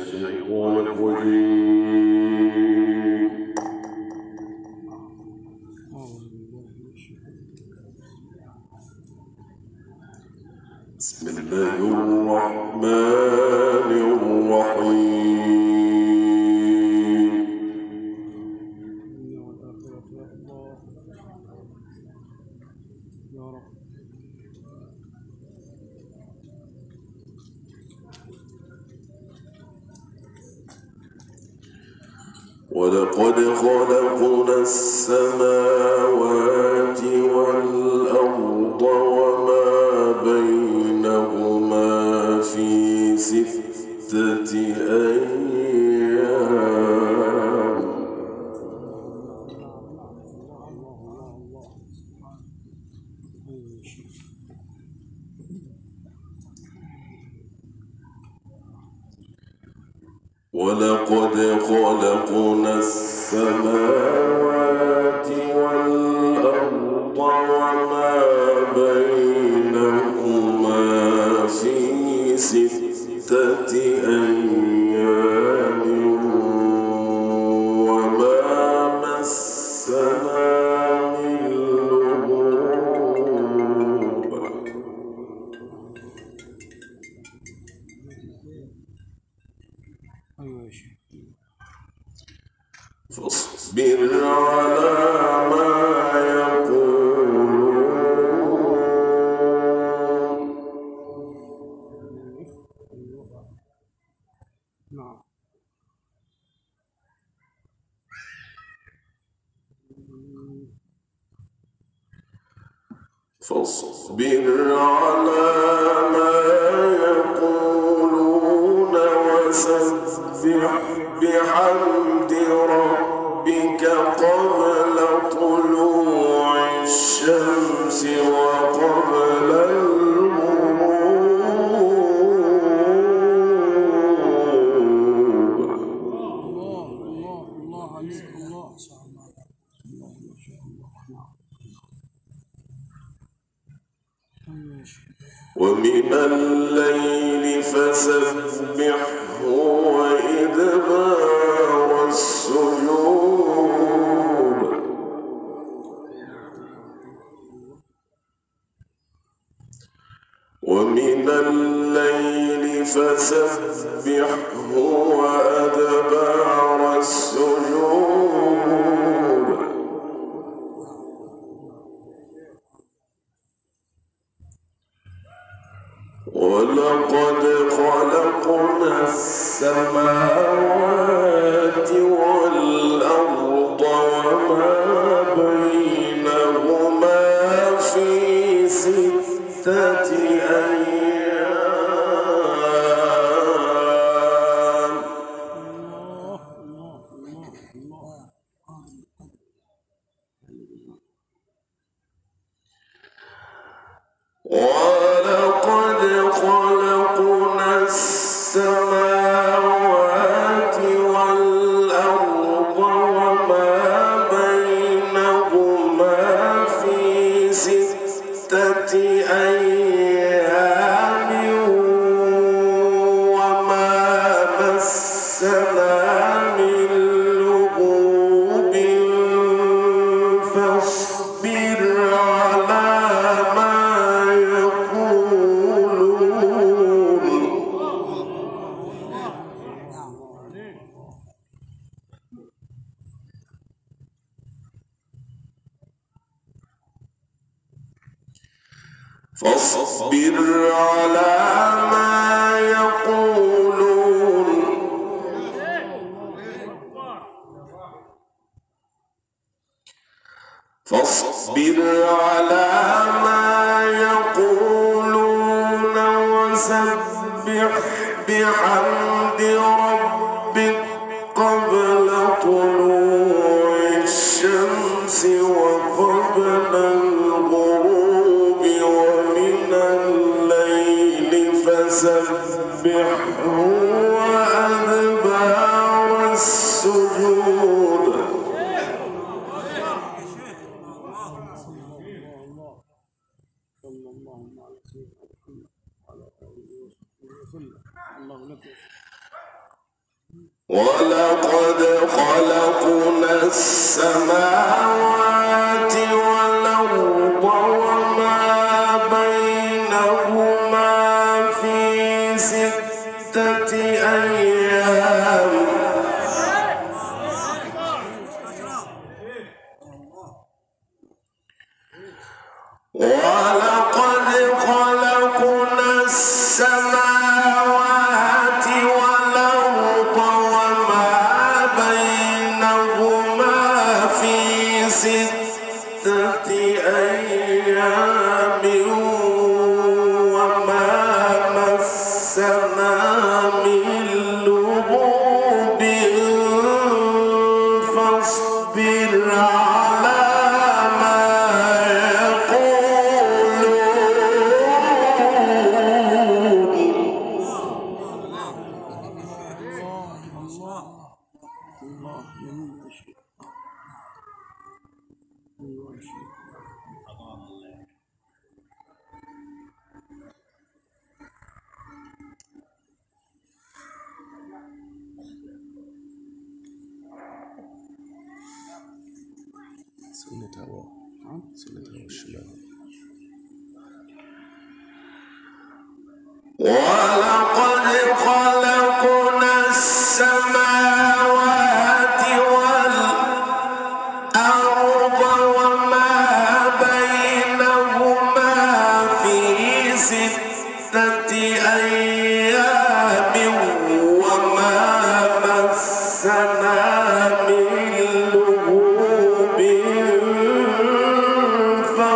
الشيطان الرجيم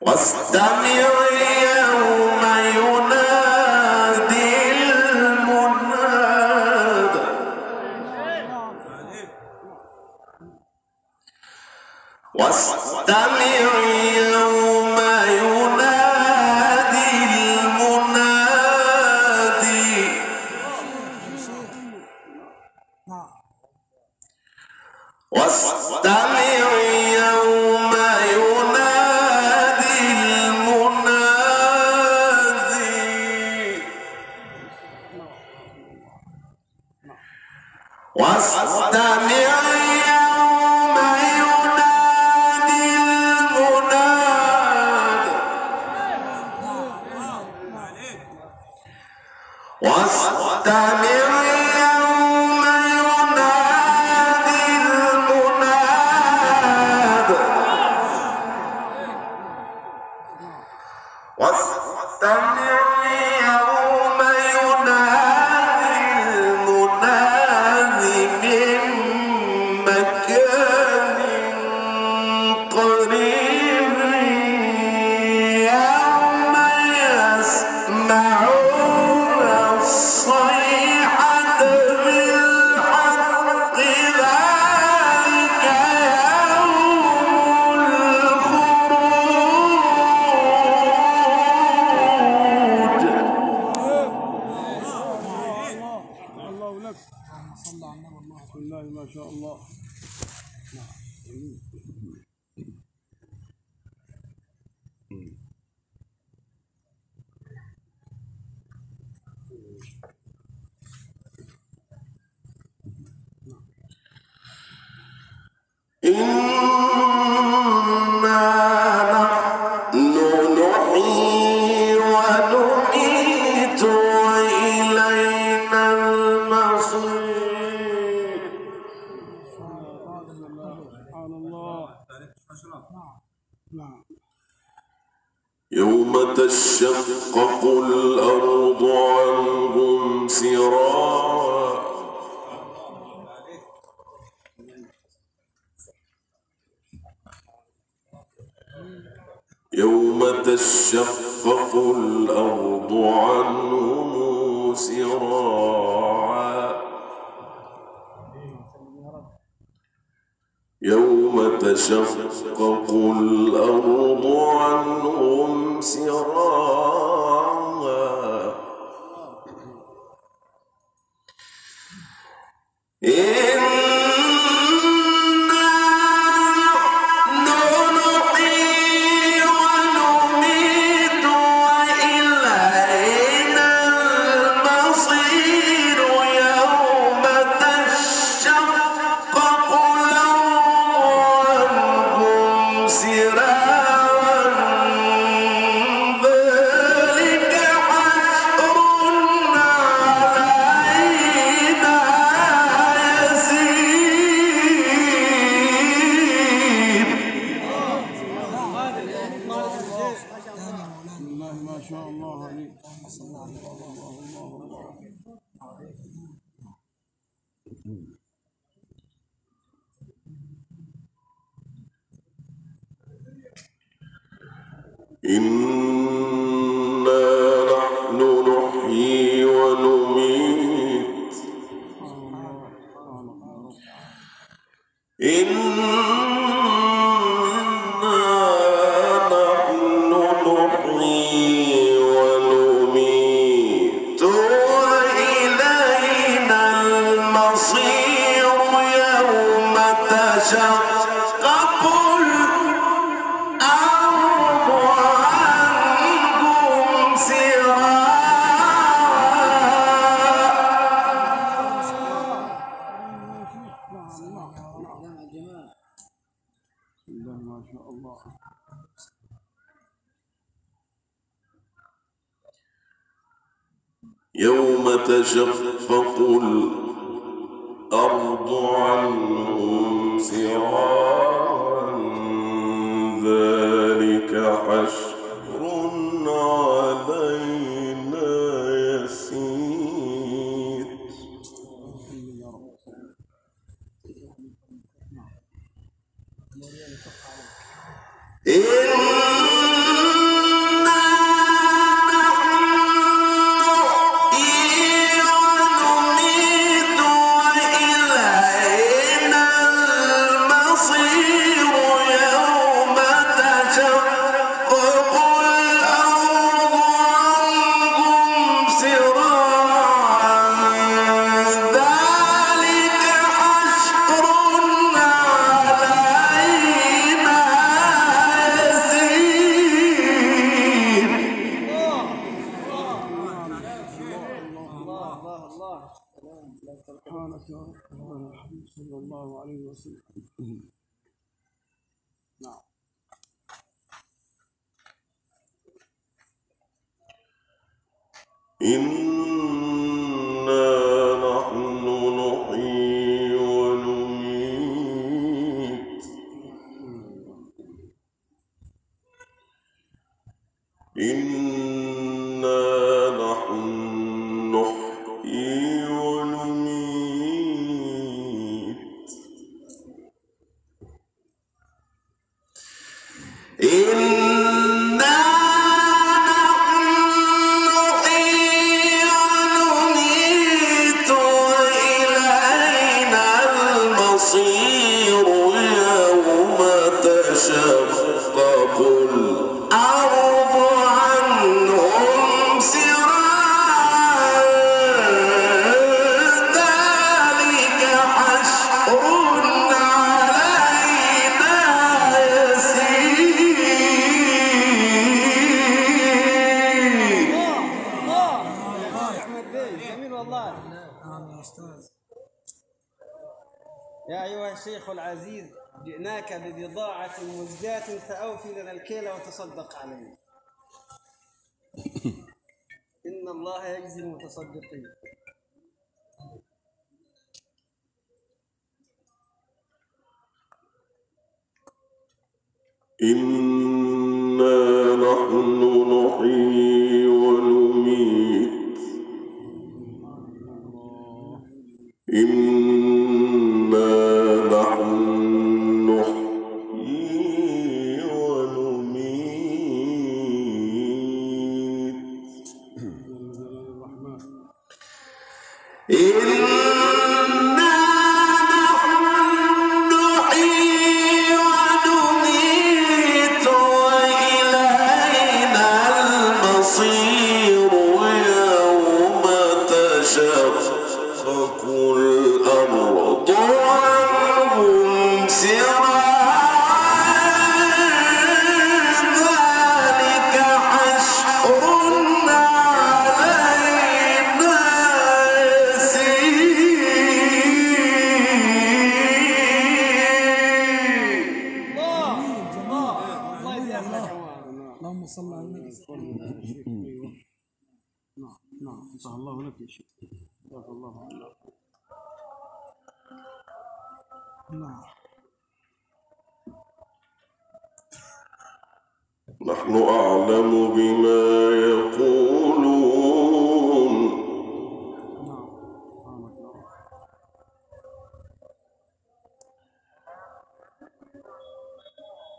واستمع يوم ينادي المناد. واستمع إنا إن شيخ العزيز، جئناك ببضاعة مزجاة فأوفي لنا الكيل وتصدق علينا إن الله يجزي المتصدقين. إنا نحن نحيي ونميت. إنا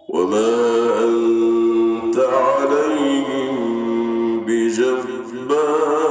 وما أنت عليهم بجبار.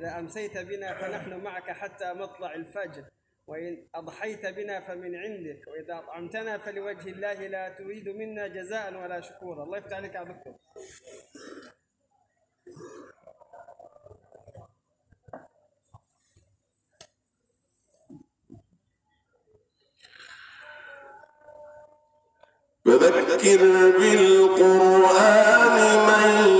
إذا أمسيت بنا فنحن معك حتى مطلع الفجر، وإن أضحيت بنا فمن عندك، وإذا أطعمتنا فلوجه الله لا تريد منا جزاء ولا شكورا. الله يفتح عليك يا دكتور. فذكر بالقرآن من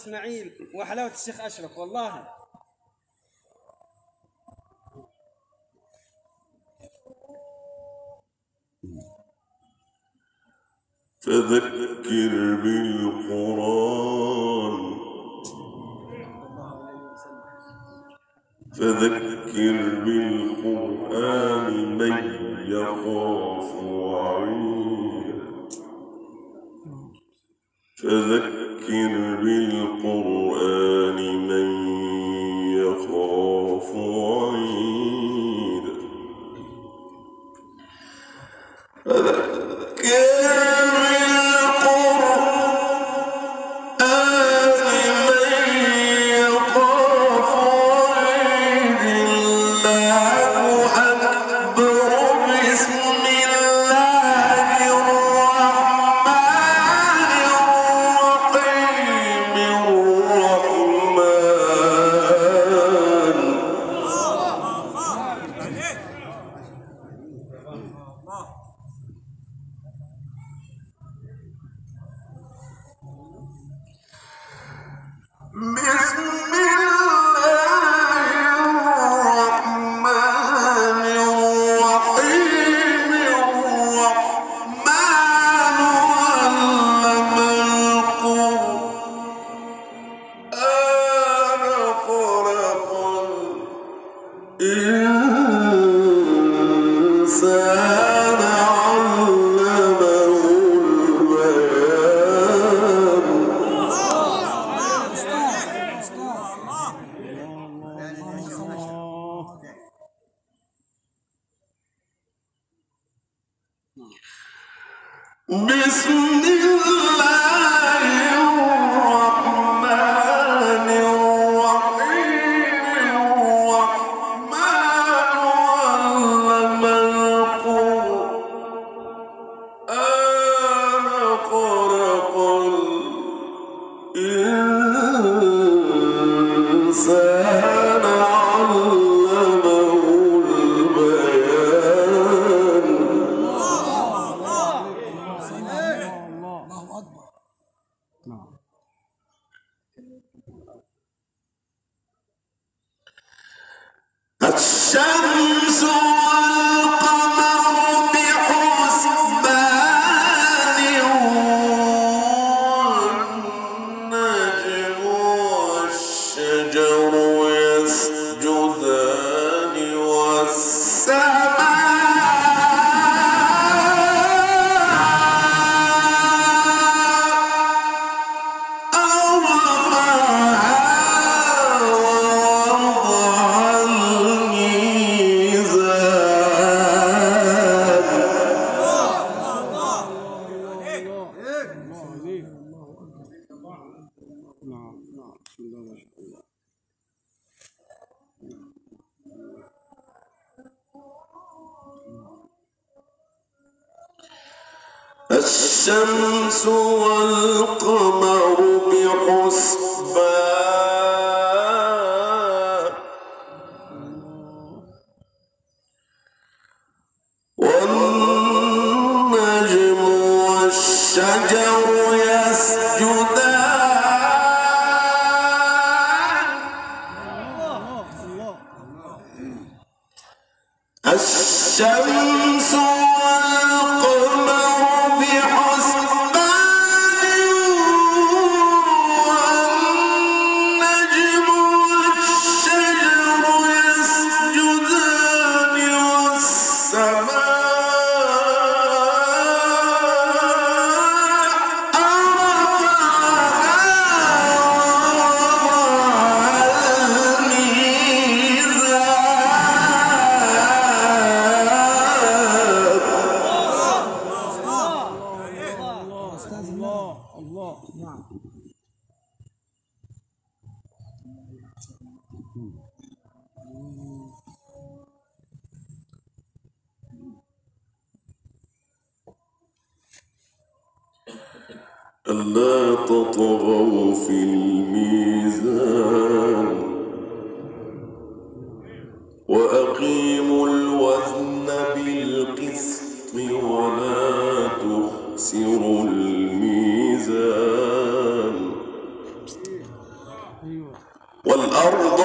اسماعيل وحلاوه الشيخ اشرف والله. تذكر بي بسم ألا تطغوا في الميزان وأقيموا الوزن بالقسط ولا تخسروا الميزان والأرض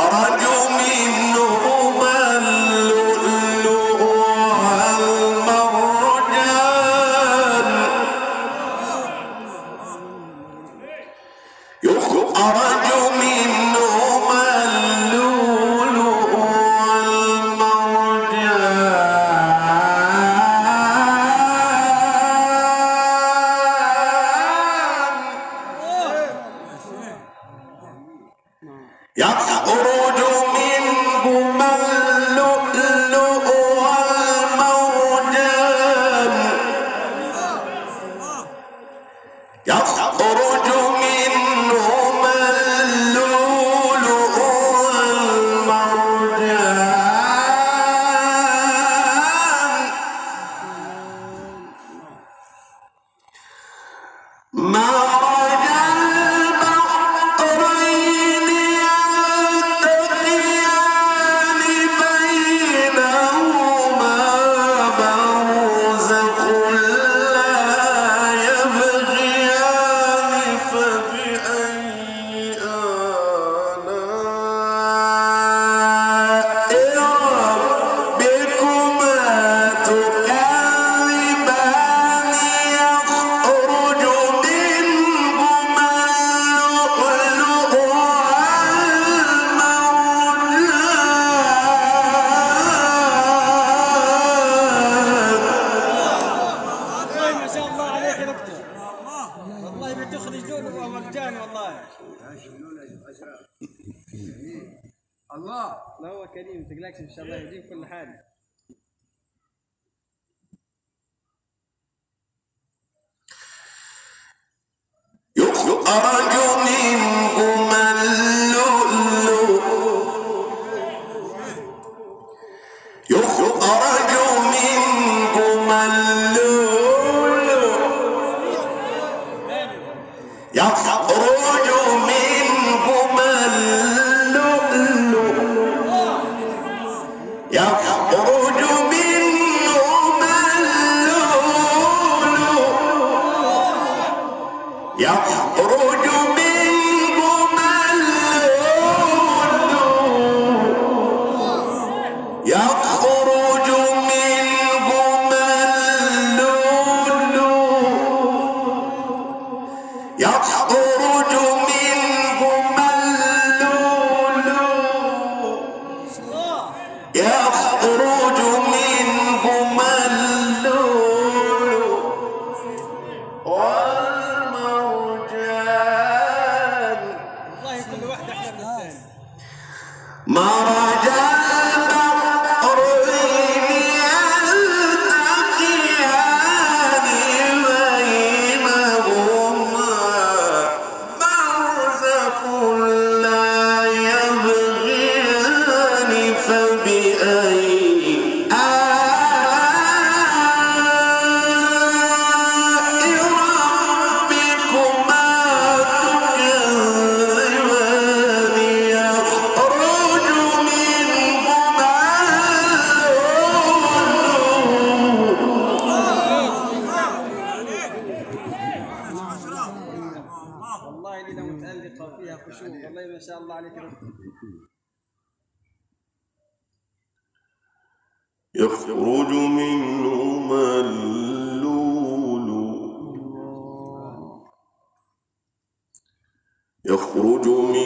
اور جو تخرج لؤلؤا ومرجانا والله. الله. لا هو كريم تقلقش ان شاء الله يجيب كل حاجه منكم يخرج منهما يخرج من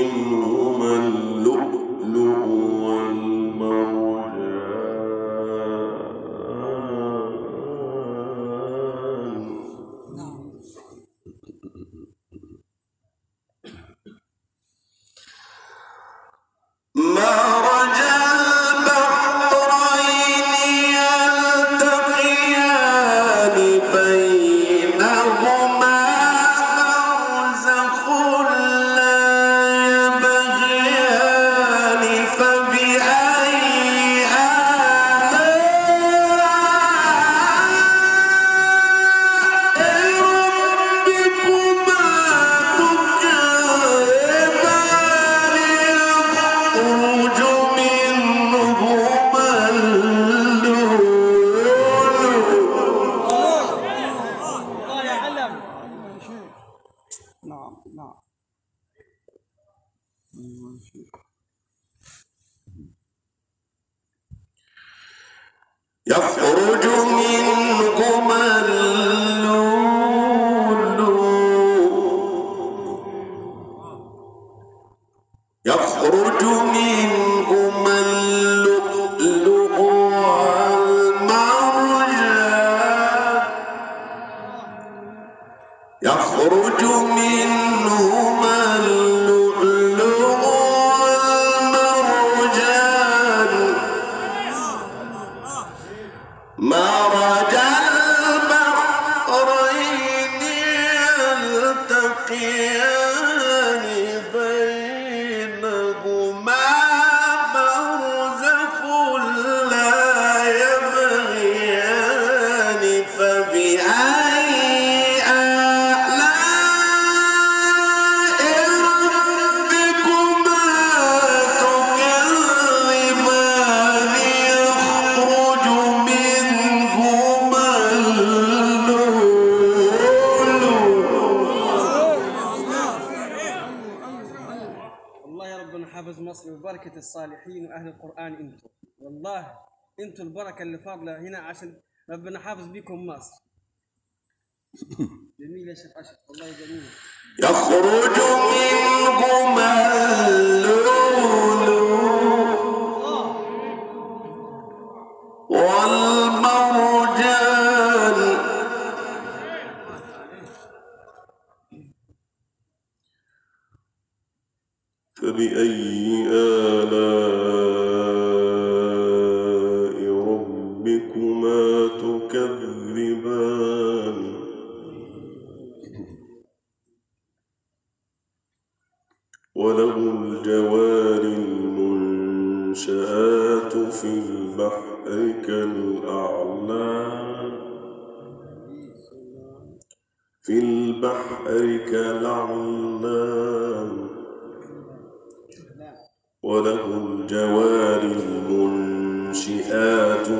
يخرج من انتوا البركه اللي فاضله هنا عشان ربنا حافظ بكم مصر. جميل يا شيخ اشرف والله جميل. يخرج منكم اللؤلؤ وله الجوار المنشآت في البحر كالأعلى في البحر كالأعلى وله الجوار المنشآت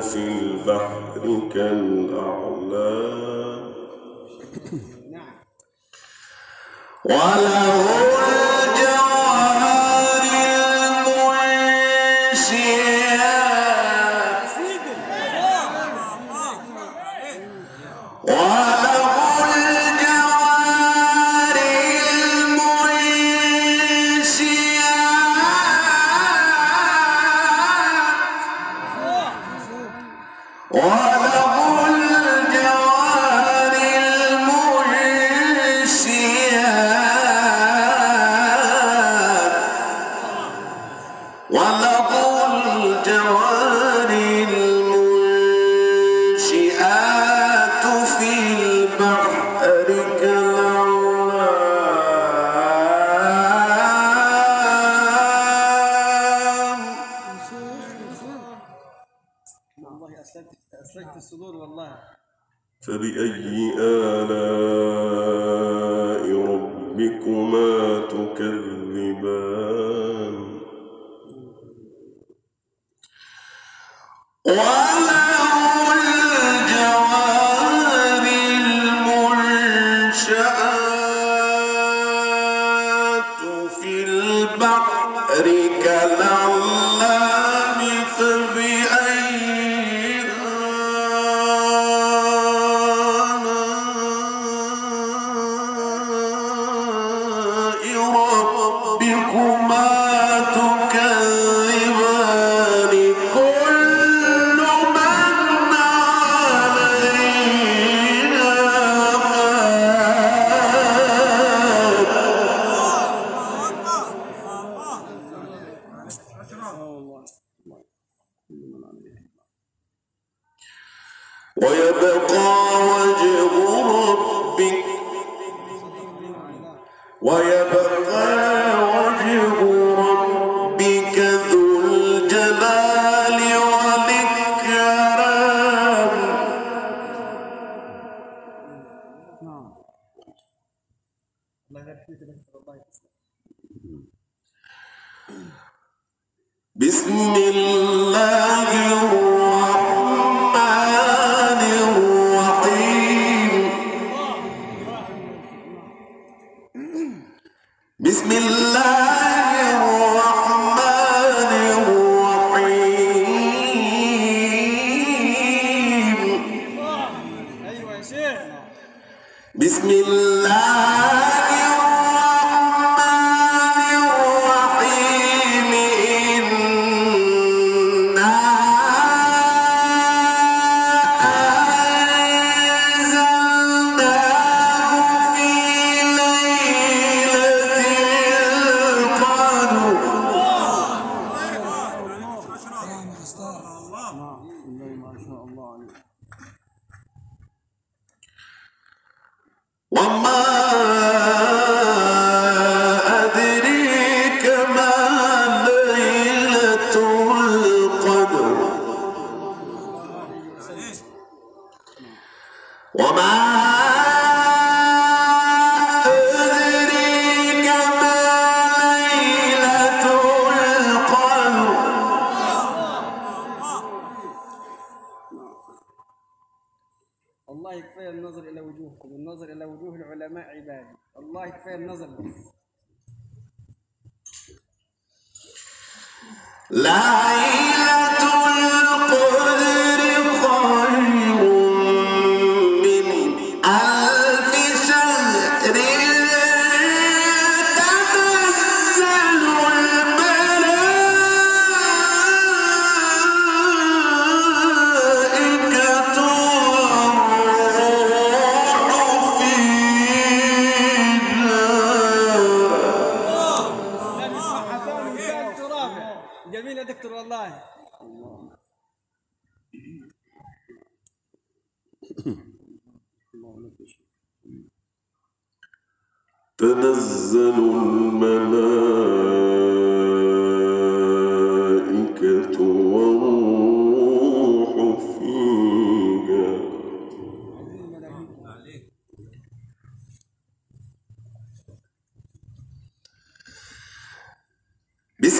في البحر كالأعلى وله کلام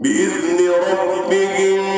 بإذن ربهم